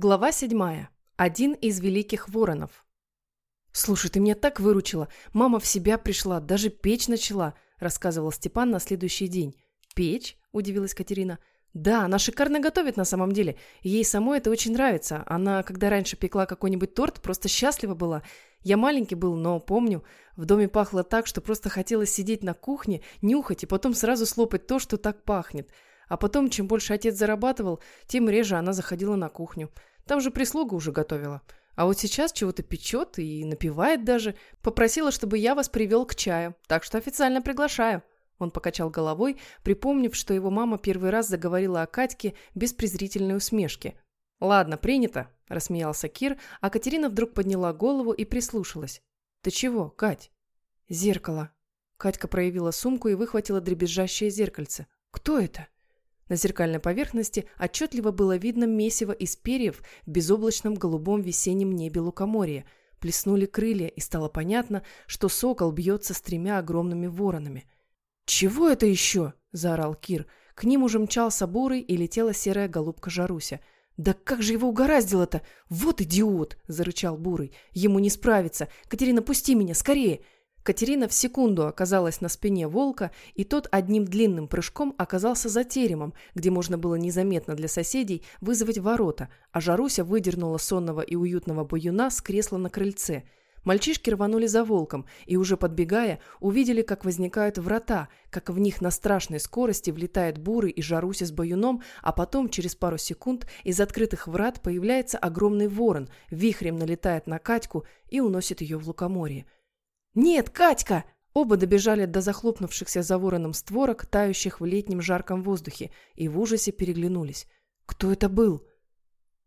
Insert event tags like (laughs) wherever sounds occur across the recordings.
Глава седьмая. Один из великих воронов. «Слушай, ты меня так выручила. Мама в себя пришла, даже печь начала», – рассказывал Степан на следующий день. «Печь?» – удивилась Катерина. «Да, она шикарно готовит на самом деле. Ей самой это очень нравится. Она, когда раньше пекла какой-нибудь торт, просто счастлива была. Я маленький был, но помню, в доме пахло так, что просто хотелось сидеть на кухне, нюхать и потом сразу слопать то, что так пахнет. А потом, чем больше отец зарабатывал, тем реже она заходила на кухню. Там же прислуга уже готовила. А вот сейчас чего-то печет и напевает даже. Попросила, чтобы я вас привел к чаю. Так что официально приглашаю. Он покачал головой, припомнив, что его мама первый раз заговорила о Катьке без презрительной усмешки. «Ладно, принято», – рассмеялся Кир, а Катерина вдруг подняла голову и прислушалась. «Ты чего, Кать?» «Зеркало». Катька проявила сумку и выхватила дребезжащее зеркальце. «Кто это?» На зеркальной поверхности отчетливо было видно месиво из перьев в безоблачном голубом весеннем небе лукоморья. Плеснули крылья, и стало понятно, что сокол бьется с тремя огромными воронами. «Чего это еще?» – заорал Кир. К ним уже мчался бурый и летела серая голубка Жаруся. «Да как же его угораздило-то? Вот идиот!» – зарычал Бурый. «Ему не справиться! Катерина, пусти меня, скорее!» Катерина в секунду оказалась на спине волка, и тот одним длинным прыжком оказался за теремом, где можно было незаметно для соседей вызвать ворота, а Жаруся выдернула сонного и уютного баюна с кресла на крыльце. Мальчишки рванули за волком и, уже подбегая, увидели, как возникают врата, как в них на страшной скорости влетает Бурый и Жаруся с баюном, а потом, через пару секунд, из открытых врат появляется огромный ворон, вихрем налетает на Катьку и уносит ее в лукоморье. «Нет, Катька!» Оба добежали до захлопнувшихся за вороном створок, тающих в летнем жарком воздухе, и в ужасе переглянулись. «Кто это был?»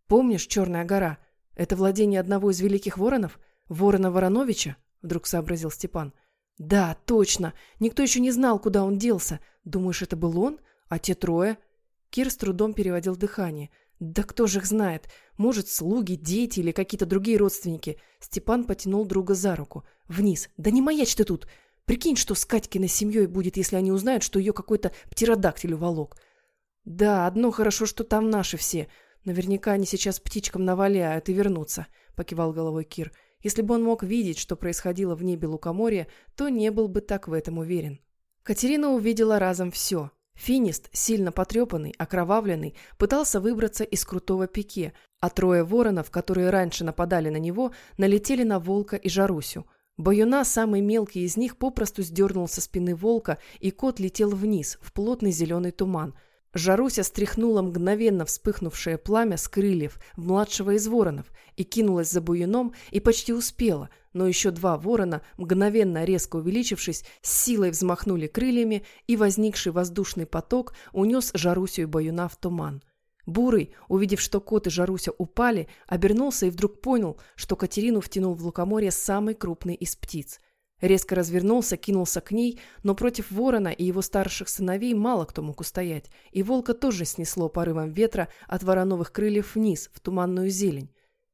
«Помнишь Черная гора? Это владение одного из великих воронов? Ворона Вороновича?» Вдруг сообразил Степан. «Да, точно. Никто еще не знал, куда он делся. Думаешь, это был он? А те трое?» Кир с трудом переводил дыхание. Да кто же их знает? Может, слуги, дети или какие-то другие родственники. Степан потянул друга за руку. Вниз. Да не маячь ты тут. Прикинь, что с Катькиной семьей будет, если они узнают, что ее какой-то птеродактиль уволок. Да, одно хорошо, что там наши все. Наверняка они сейчас птичкам наваляют и вернутся, покивал головой Кир. Если бы он мог видеть, что происходило в небе лукоморья, то не был бы так в этом уверен. Катерина увидела разом все. Финист, сильно потрепанный, окровавленный, пытался выбраться из крутого пике, а трое воронов, которые раньше нападали на него, налетели на волка и Жарусю. Баюна, самый мелкий из них, попросту сдернул со спины волка, и кот летел вниз, в плотный зеленый туман – Жаруся стряхнула мгновенно вспыхнувшее пламя с крыльев младшего из воронов и кинулась за буюном и почти успела, но еще два ворона, мгновенно резко увеличившись, с силой взмахнули крыльями, и возникший воздушный поток унес Жарусю и баюна в туман. Бурый, увидев, что кот и Жаруся упали, обернулся и вдруг понял, что Катерину втянул в лукоморье самый крупный из птиц – Резко развернулся, кинулся к ней, но против ворона и его старших сыновей мало кто мог устоять, и волка тоже снесло порывом ветра от вороновых крыльев вниз, в туманную зелень.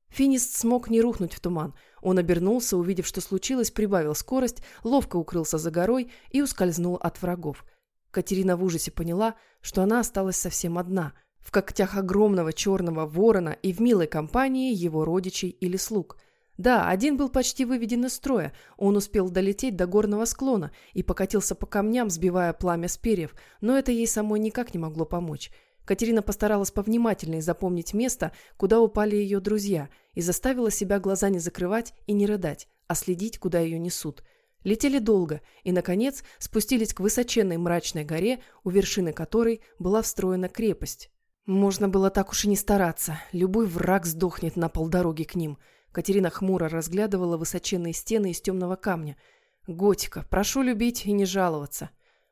Финист смог не рухнуть в туман. Он обернулся, увидев, что случилось, прибавил скорость, ловко укрылся за горой и ускользнул от врагов. Катерина в ужасе поняла, что она осталась совсем одна, в когтях огромного черного ворона и в милой компании его родичей или слуг – да, один был почти выведен из строя. Он успел долететь до горного склона и покатился по камням, сбивая пламя с перьев, но это ей самой никак не могло помочь. Катерина постаралась повнимательнее запомнить место, куда упали ее друзья, и заставила себя глаза не закрывать и не рыдать, а следить, куда ее несут. Летели долго и, наконец, спустились к высоченной мрачной горе, у вершины которой была встроена крепость. Можно было так уж и не стараться. Любой враг сдохнет на полдороги к ним – Катерина хмуро разглядывала высоченные стены из темного камня. «Готика, прошу любить и не жаловаться».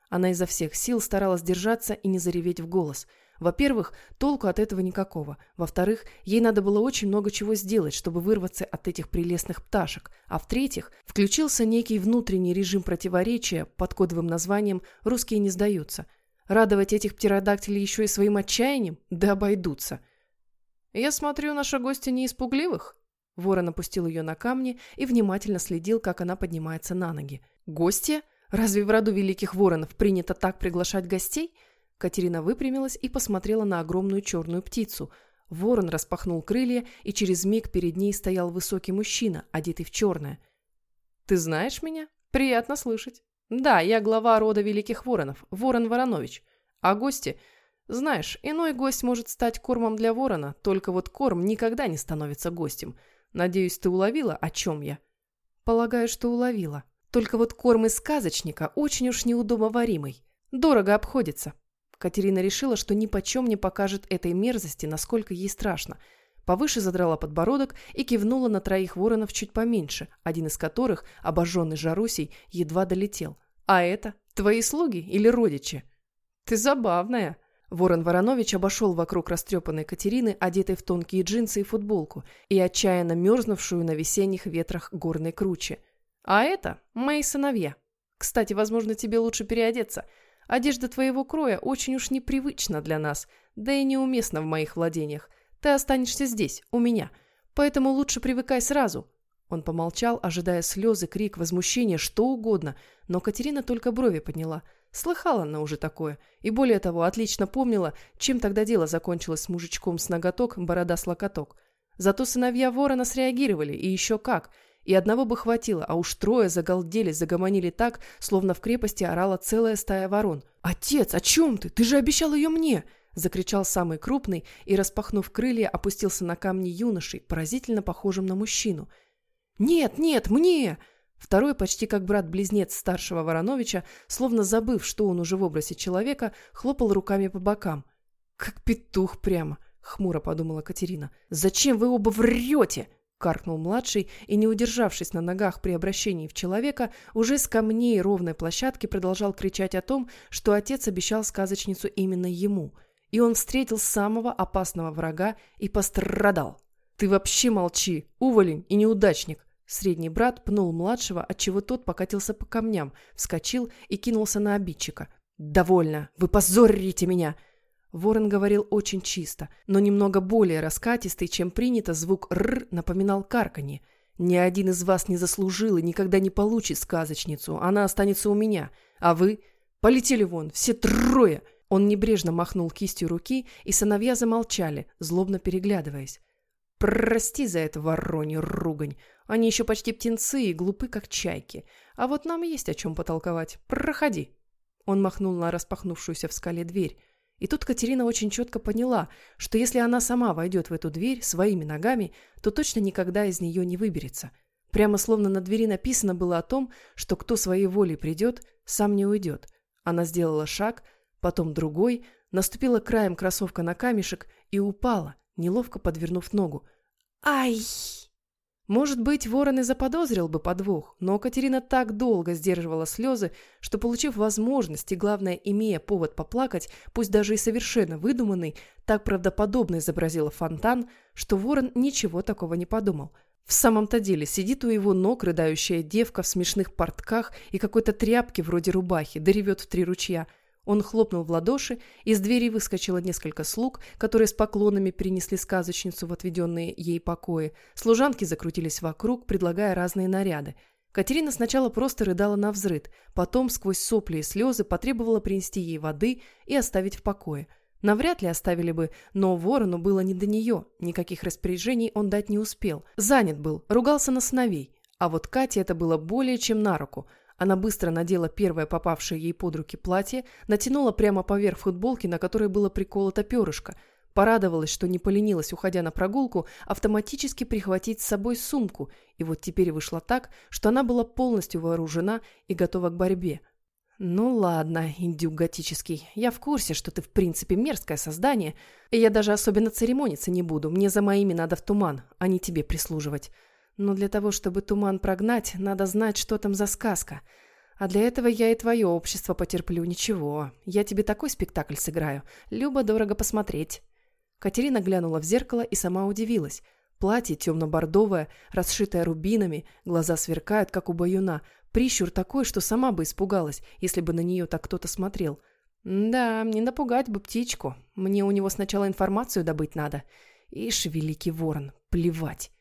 Она изо всех сил старалась держаться и не зареветь в голос. Во-первых, толку от этого никакого. Во-вторых, ей надо было очень много чего сделать, чтобы вырваться от этих прелестных пташек. А в-третьих, включился некий внутренний режим противоречия под кодовым названием «Русские не сдаются». Радовать этих птеродактилей еще и своим отчаянием? Да обойдутся. «Я смотрю, наши гости не испугливых?» Ворон опустил ее на камни и внимательно следил, как она поднимается на ноги. «Гости? Разве в роду великих воронов принято так приглашать гостей?» Катерина выпрямилась и посмотрела на огромную черную птицу. Ворон распахнул крылья, и через миг перед ней стоял высокий мужчина, одетый в черное. «Ты знаешь меня? Приятно слышать. Да, я глава рода Великих Воронов, Ворон Воронович. А гости... Знаешь, иной гость может стать кормом для ворона, только вот корм никогда не становится гостем. Надеюсь, ты уловила, о чем я?» «Полагаю, что уловила. Только вот корм из сказочника очень уж неудобоваримый. Дорого обходится». Катерина решила, что ни почем не покажет этой мерзости, насколько ей страшно. Повыше задрала подбородок и кивнула на троих воронов чуть поменьше, один из которых, обожженный Жарусей, едва долетел. «А это? Твои слуги или родичи?» «Ты забавная!» Ворон Воронович обошел вокруг растрепанной Катерины, одетой в тонкие джинсы и футболку, и отчаянно мерзнувшую на весенних ветрах горной круче. «А это мои сыновья. Кстати, возможно, тебе лучше переодеться. Одежда твоего кроя очень уж непривычна для нас, да и неуместна в моих владениях. Ты останешься здесь, у меня. Поэтому лучше привыкай сразу». Он помолчал, ожидая слезы, крик, возмущение, что угодно, но Катерина только брови подняла. Слыхала она уже такое. И более того, отлично помнила, чем тогда дело закончилось с мужичком с ноготок, борода с локоток. Зато сыновья ворона среагировали, и еще как – и одного бы хватило, а уж трое загалдели, загомонили так, словно в крепости орала целая стая ворон. «Отец, о чем ты? Ты же обещал ее мне!» Закричал самый крупный и, распахнув крылья, опустился на камни юношей, поразительно похожим на мужчину. «Нет, нет, мне!» Второй, почти как брат-близнец старшего Вороновича, словно забыв, что он уже в образе человека, хлопал руками по бокам. «Как петух прямо!» — хмуро подумала Катерина. «Зачем вы оба врете?» Каркнул младший и, не удержавшись на ногах при обращении в человека, уже с камней ровной площадки продолжал кричать о том, что отец обещал сказочницу именно ему. И он встретил самого опасного врага и пострадал. «Ты вообще молчи, уволень и неудачник!» Средний брат пнул младшего, отчего тот покатился по камням, вскочил и кинулся на обидчика. «Довольно! Вы позорите меня!» Ворон говорил очень чисто, но немного более раскатистый, чем принято, звук «р» напоминал карканье. «Ни один из вас не заслужил и никогда не получит сказочницу, она останется у меня. А вы? Полетели вон, все трое!» Он небрежно махнул кистью руки, и сыновья замолчали, злобно переглядываясь. «Прости за это воронью ругань. Они еще почти птенцы и глупы, как чайки. А вот нам есть о чем потолковать. Проходи!» Он махнул на распахнувшуюся в скале дверь. И тут Катерина очень четко поняла, что если она сама войдет в эту дверь своими ногами, то точно никогда из нее не выберется. Прямо словно на двери написано было о том, что кто своей волей придет, сам не уйдет. Она сделала шаг, потом другой, наступила краем кроссовка на камешек и упала, неловко подвернув ногу. «Ай!» Может быть, ворон и заподозрил бы подвох, но Катерина так долго сдерживала слезы, что, получив возможность и, главное, имея повод поплакать, пусть даже и совершенно выдуманный, так правдоподобно изобразила фонтан, что ворон ничего такого не подумал. В самом-то деле сидит у его ног рыдающая девка в смешных портках и какой-то тряпке вроде рубахи, да ревет в три ручья – он хлопнул в ладоши, из двери выскочило несколько слуг, которые с поклонами принесли сказочницу в отведенные ей покои. Служанки закрутились вокруг, предлагая разные наряды. Катерина сначала просто рыдала на взрыд, потом сквозь сопли и слезы потребовала принести ей воды и оставить в покое. Навряд ли оставили бы, но ворону было не до нее, никаких распоряжений он дать не успел. Занят был, ругался на сыновей. А вот Кате это было более чем на руку – она быстро надела первое попавшее ей под руки платье, натянула прямо поверх футболки, на которой было приколото перышко. Порадовалась, что не поленилась, уходя на прогулку, автоматически прихватить с собой сумку, и вот теперь вышло так, что она была полностью вооружена и готова к борьбе. «Ну ладно, индюк готический, я в курсе, что ты в принципе мерзкое создание, и я даже особенно церемониться не буду, мне за моими надо в туман, а не тебе прислуживать». Но для того, чтобы туман прогнать, надо знать, что там за сказка. А для этого я и твое общество потерплю. Ничего, я тебе такой спектакль сыграю. Любо-дорого посмотреть». Катерина глянула в зеркало и сама удивилась. Платье темно-бордовое, расшитое рубинами, глаза сверкают, как у баюна. Прищур такой, что сама бы испугалась, если бы на нее так кто-то смотрел. «Да, не напугать бы птичку. Мне у него сначала информацию добыть надо. Ишь, великий ворон, плевать».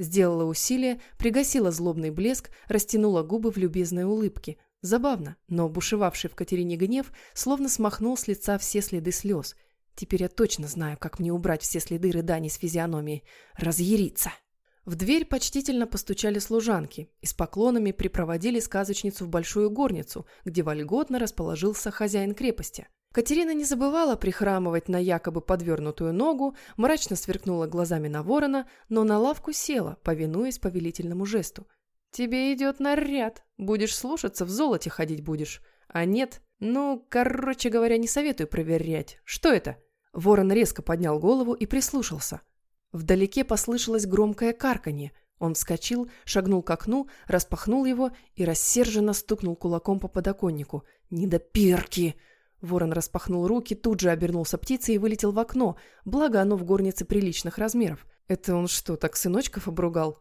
Сделала усилие, пригасила злобный блеск, растянула губы в любезной улыбке. Забавно, но бушевавший в Катерине гнев словно смахнул с лица все следы слез. Теперь я точно знаю, как мне убрать все следы рыданий с физиономии. Разъяриться. В дверь почтительно постучали служанки и с поклонами припроводили сказочницу в большую горницу, где вольготно расположился хозяин крепости. Катерина не забывала прихрамывать на якобы подвернутую ногу, мрачно сверкнула глазами на ворона, но на лавку села, повинуясь повелительному жесту. «Тебе идет наряд. Будешь слушаться, в золоте ходить будешь. А нет, ну, короче говоря, не советую проверять. Что это?» Ворон резко поднял голову и прислушался. Вдалеке послышалось громкое карканье. Он вскочил, шагнул к окну, распахнул его и рассерженно стукнул кулаком по подоконнику. «Недопирки!» Ворон распахнул руки, тут же обернулся птицей и вылетел в окно, благо оно в горнице приличных размеров. Это он что, так сыночков обругал?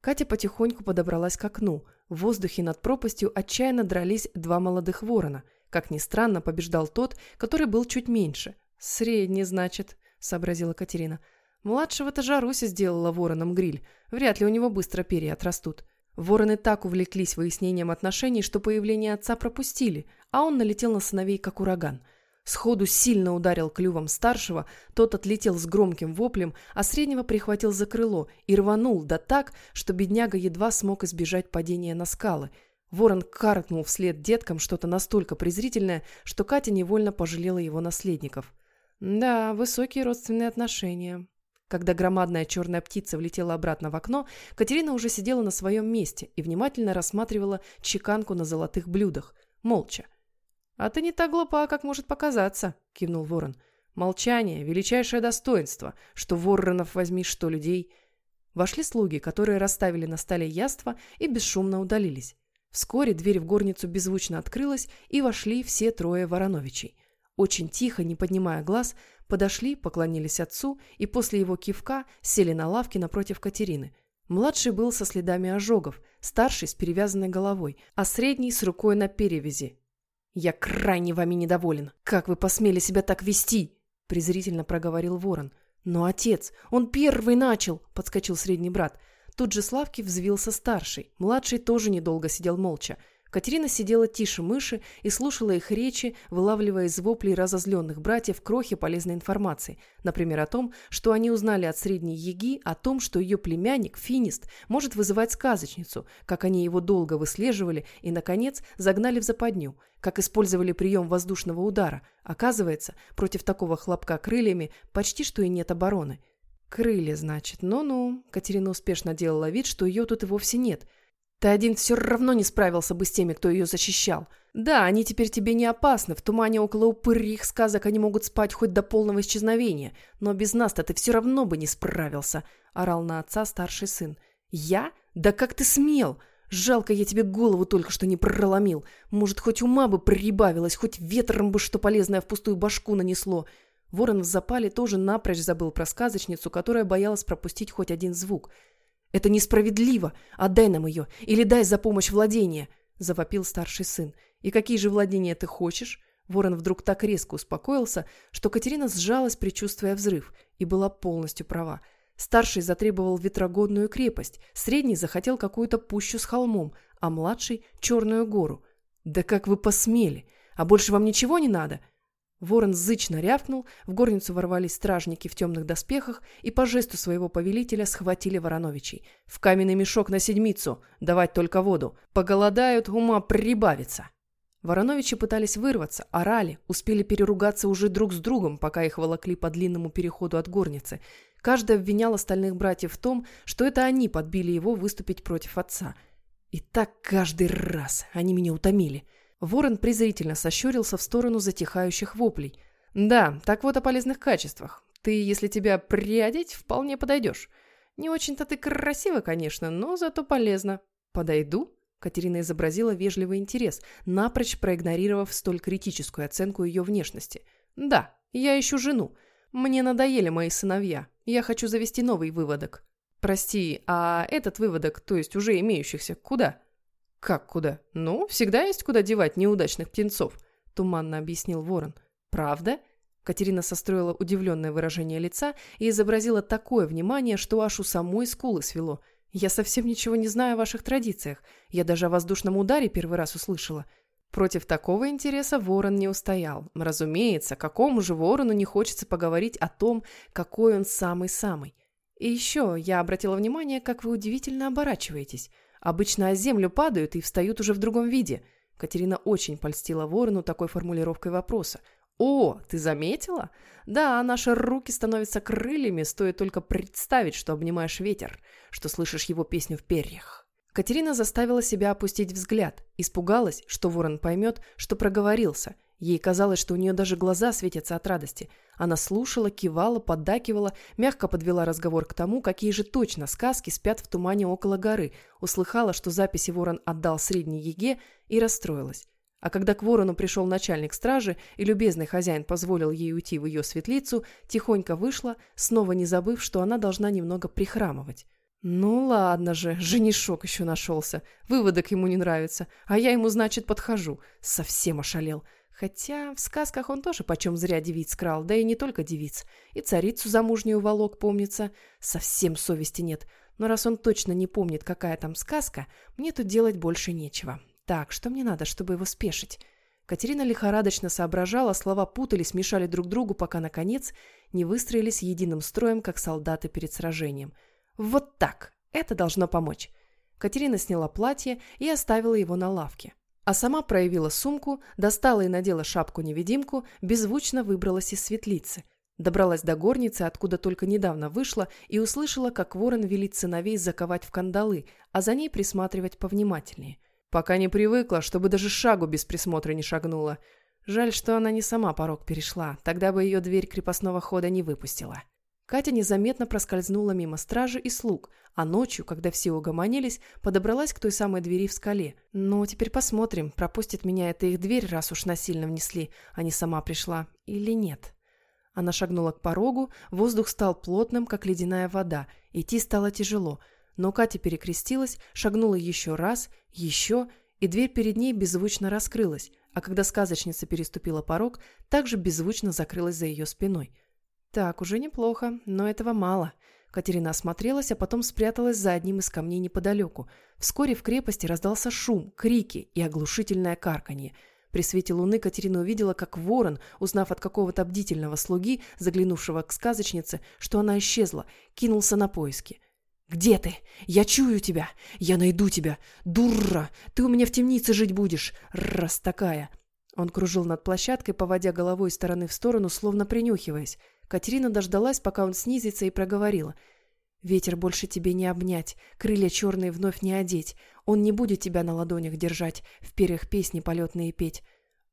Катя потихоньку подобралась к окну. В воздухе над пропастью отчаянно дрались два молодых ворона. Как ни странно, побеждал тот, который был чуть меньше. «Средний, значит», — сообразила Катерина. Младшего-то Жаруся сделала вороном гриль. Вряд ли у него быстро перья отрастут. Вороны так увлеклись выяснением отношений, что появление отца пропустили, а он налетел на сыновей, как ураган. Сходу сильно ударил клювом старшего, тот отлетел с громким воплем, а среднего прихватил за крыло и рванул, да так, что бедняга едва смог избежать падения на скалы. Ворон каркнул вслед деткам что-то настолько презрительное, что Катя невольно пожалела его наследников. Да, высокие родственные отношения. Когда громадная черная птица влетела обратно в окно, Катерина уже сидела на своем месте и внимательно рассматривала чеканку на золотых блюдах, молча. «А ты не так глупа, как может показаться», — кивнул ворон. «Молчание — величайшее достоинство, что воронов возьми, что людей». Вошли слуги, которые расставили на столе яства и бесшумно удалились. Вскоре дверь в горницу беззвучно открылась, и вошли все трое Вороновичей. Очень тихо, не поднимая глаз, Подошли, поклонились отцу и после его кивка сели на лавке напротив Катерины. Младший был со следами ожогов, старший с перевязанной головой, а средний с рукой на перевязи. «Я крайне вами недоволен. Как вы посмели себя так вести?» – презрительно проговорил ворон. «Но отец, он первый начал!» – подскочил средний брат. Тут же с лавки взвился старший. Младший тоже недолго сидел молча – Катерина сидела тише мыши и слушала их речи, вылавливая из воплей разозленных братьев крохи полезной информации. Например, о том, что они узнали от средней Еги, о том, что ее племянник, Финист, может вызывать сказочницу, как они его долго выслеживали и, наконец, загнали в западню, как использовали прием воздушного удара. Оказывается, против такого хлопка крыльями почти что и нет обороны. «Крылья, значит. Ну-ну». Катерина успешно делала вид, что ее тут и вовсе нет – ты один все равно не справился бы с теми, кто ее защищал. Да, они теперь тебе не опасны, в тумане около упырьих сказок они могут спать хоть до полного исчезновения, но без нас-то ты все равно бы не справился», – орал на отца старший сын. «Я? Да как ты смел? Жалко, я тебе голову только что не проломил. Может, хоть ума бы прибавилось, хоть ветром бы что полезное в пустую башку нанесло». Ворон в запале тоже напрочь забыл про сказочницу, которая боялась пропустить хоть один звук – «Это несправедливо! Отдай нам ее! Или дай за помощь владения!» – завопил старший сын. «И какие же владения ты хочешь?» Ворон вдруг так резко успокоился, что Катерина сжалась, предчувствуя взрыв, и была полностью права. Старший затребовал ветрогодную крепость, средний захотел какую-то пущу с холмом, а младший – черную гору. «Да как вы посмели! А больше вам ничего не надо?» Ворон зычно рявкнул, в горницу ворвались стражники в темных доспехах и по жесту своего повелителя схватили Вороновичей. «В каменный мешок на седмицу! Давать только воду! Поголодают, ума прибавится!» Вороновичи пытались вырваться, орали, успели переругаться уже друг с другом, пока их волокли по длинному переходу от горницы. Каждый обвинял остальных братьев в том, что это они подбили его выступить против отца. И так каждый раз они меня утомили. Ворон презрительно сощурился в сторону затихающих воплей. «Да, так вот о полезных качествах. Ты, если тебя приодеть, вполне подойдешь. Не очень-то ты красива, конечно, но зато полезно. Подойду?» Катерина изобразила вежливый интерес, напрочь проигнорировав столь критическую оценку ее внешности. «Да, я ищу жену. Мне надоели мои сыновья. Я хочу завести новый выводок». «Прости, а этот выводок, то есть уже имеющихся, куда?» «Как куда? Ну, всегда есть куда девать неудачных птенцов», – туманно объяснил ворон. «Правда?» Катерина состроила удивленное выражение лица и изобразила такое внимание, что аж у самой скулы свело. «Я совсем ничего не знаю о ваших традициях. Я даже о воздушном ударе первый раз услышала». Против такого интереса ворон не устоял. Разумеется, какому же ворону не хочется поговорить о том, какой он самый-самый. И еще я обратила внимание, как вы удивительно оборачиваетесь. Обычно о землю падают и встают уже в другом виде. Катерина очень польстила ворону такой формулировкой вопроса. «О, ты заметила? Да, наши руки становятся крыльями, стоит только представить, что обнимаешь ветер, что слышишь его песню в перьях». Катерина заставила себя опустить взгляд, испугалась, что ворон поймет, что проговорился, Ей казалось, что у нее даже глаза светятся от радости. Она слушала, кивала, поддакивала, мягко подвела разговор к тому, какие же точно сказки спят в тумане около горы, услыхала, что записи ворон отдал средней еге и расстроилась. А когда к ворону пришел начальник стражи и любезный хозяин позволил ей уйти в ее светлицу, тихонько вышла, снова не забыв, что она должна немного прихрамывать. «Ну ладно же, женишок еще нашелся. Выводок ему не нравится, а я ему, значит, подхожу. Совсем ошалел. Хотя в сказках он тоже почем зря девиц крал, да и не только девиц. И царицу замужнюю волок, помнится. Совсем совести нет. Но раз он точно не помнит, какая там сказка, мне тут делать больше нечего. Так, что мне надо, чтобы его спешить? Катерина лихорадочно соображала, слова путались, мешали друг другу, пока, наконец, не выстроились единым строем, как солдаты перед сражением. Вот так! Это должно помочь. Катерина сняла платье и оставила его на лавке. А сама проявила сумку, достала и надела шапку-невидимку, беззвучно выбралась из светлицы. Добралась до горницы, откуда только недавно вышла, и услышала, как ворон велит сыновей заковать в кандалы, а за ней присматривать повнимательнее. Пока не привыкла, чтобы даже шагу без присмотра не шагнула. Жаль, что она не сама порог перешла, тогда бы ее дверь крепостного хода не выпустила. Катя незаметно проскользнула мимо стражи и слуг, а ночью, когда все угомонились, подобралась к той самой двери в скале. «Ну, теперь посмотрим, пропустит меня эта их дверь, раз уж насильно внесли, а не сама пришла, или нет». Она шагнула к порогу, воздух стал плотным, как ледяная вода, идти стало тяжело, но Катя перекрестилась, шагнула еще раз, еще, и дверь перед ней беззвучно раскрылась, а когда сказочница переступила порог, также беззвучно закрылась за ее спиной – так, уже неплохо, но этого мало. Катерина осмотрелась, а потом спряталась за одним из камней неподалеку. Вскоре в крепости раздался шум, крики и оглушительное карканье. При свете луны Катерина увидела, как ворон, узнав от какого-то бдительного слуги, заглянувшего к сказочнице, что она исчезла, кинулся на поиски. «Где ты? Я чую тебя! Я найду тебя! Дура! Ты у меня в темнице жить будешь! Раз такая!» Он кружил над площадкой, поводя головой из стороны в сторону, словно принюхиваясь. Катерина дождалась, пока он снизится, и проговорила. «Ветер больше тебе не обнять, крылья черные вновь не одеть. Он не будет тебя на ладонях держать, в перьях песни полетные петь».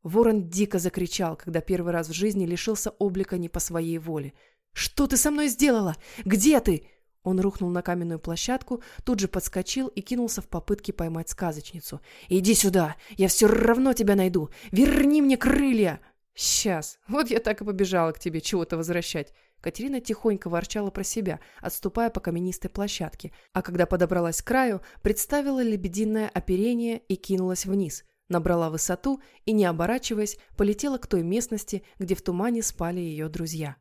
Ворон дико закричал, когда первый раз в жизни лишился облика не по своей воле. «Что ты со мной сделала? Где ты?» Он рухнул на каменную площадку, тут же подскочил и кинулся в попытке поймать сказочницу. «Иди сюда! Я все равно тебя найду! Верни мне крылья!» «Сейчас. (laughs) Вот я так и побежала к тебе чего-то возвращать». Катерина тихонько ворчала про себя, отступая по каменистой площадке, а когда подобралась к краю, представила лебединое оперение и кинулась вниз, набрала высоту и, не оборачиваясь, полетела к той местности, где в тумане спали ее друзья.